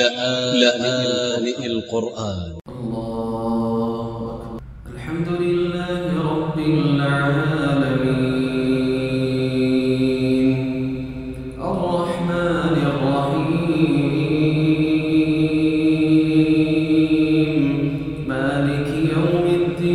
لآن, لآن القرآن. الحمد لله رب العالمين. Thank you.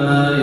ما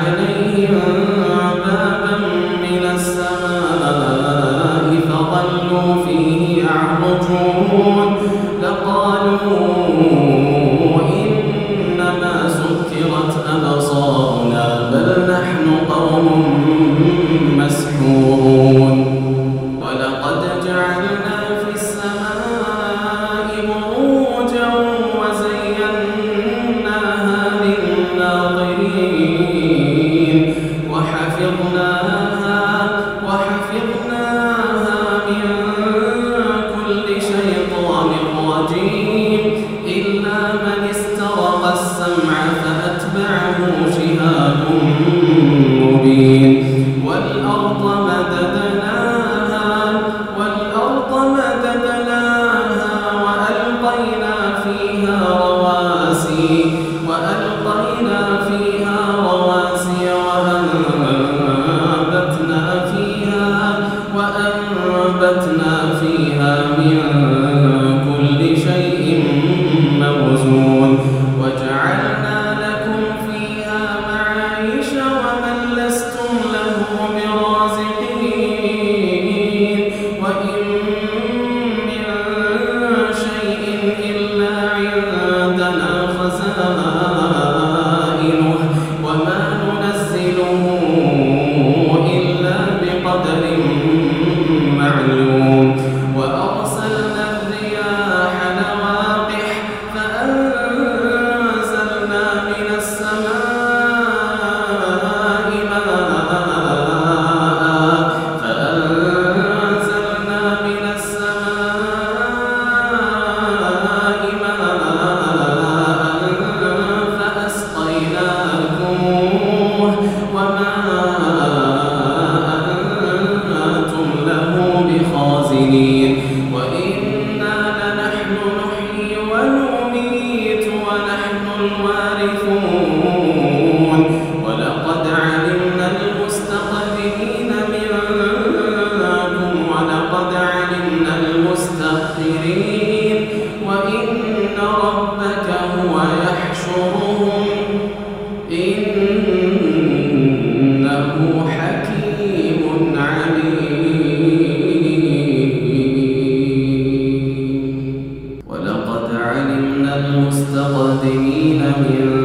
Anjali أسجد لبشر خلقته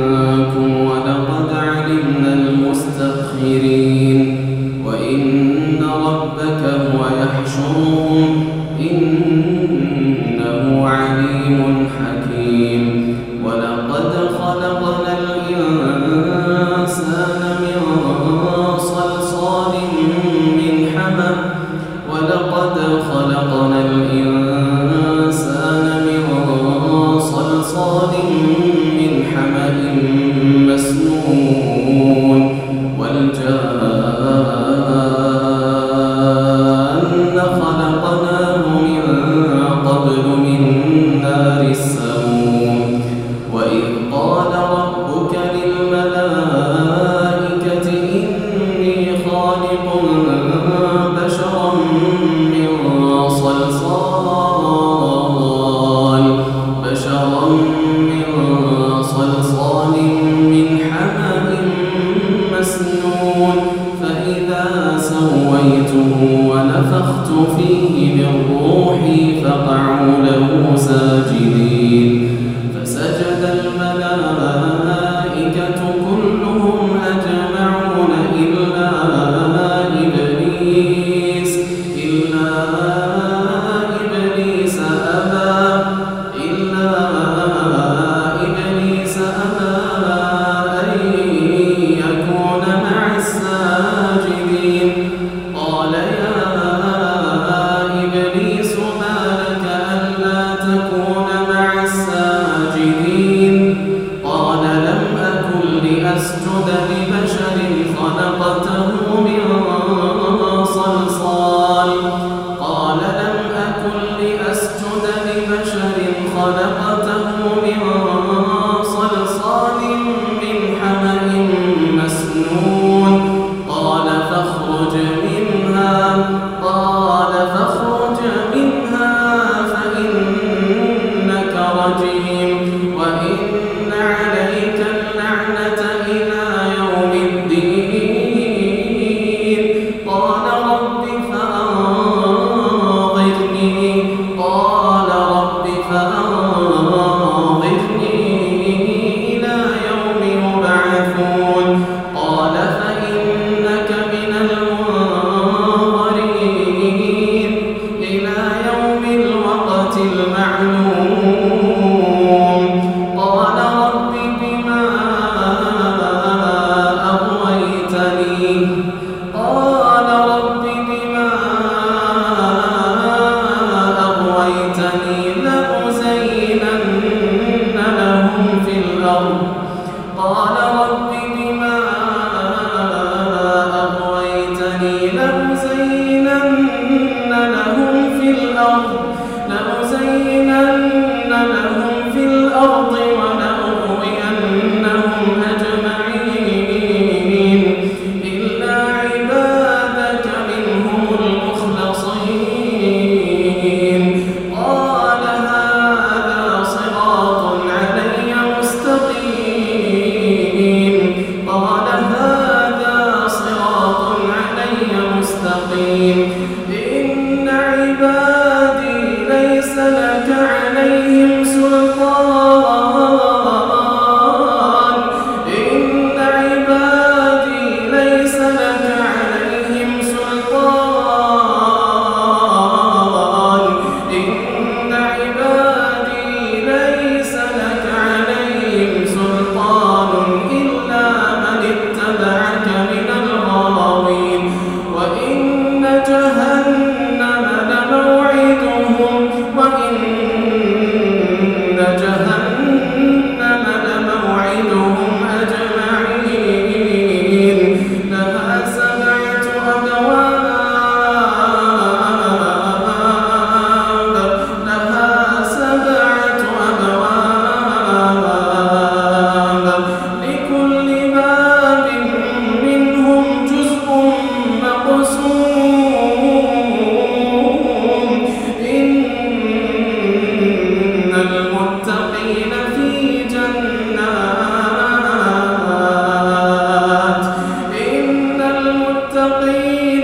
Amen.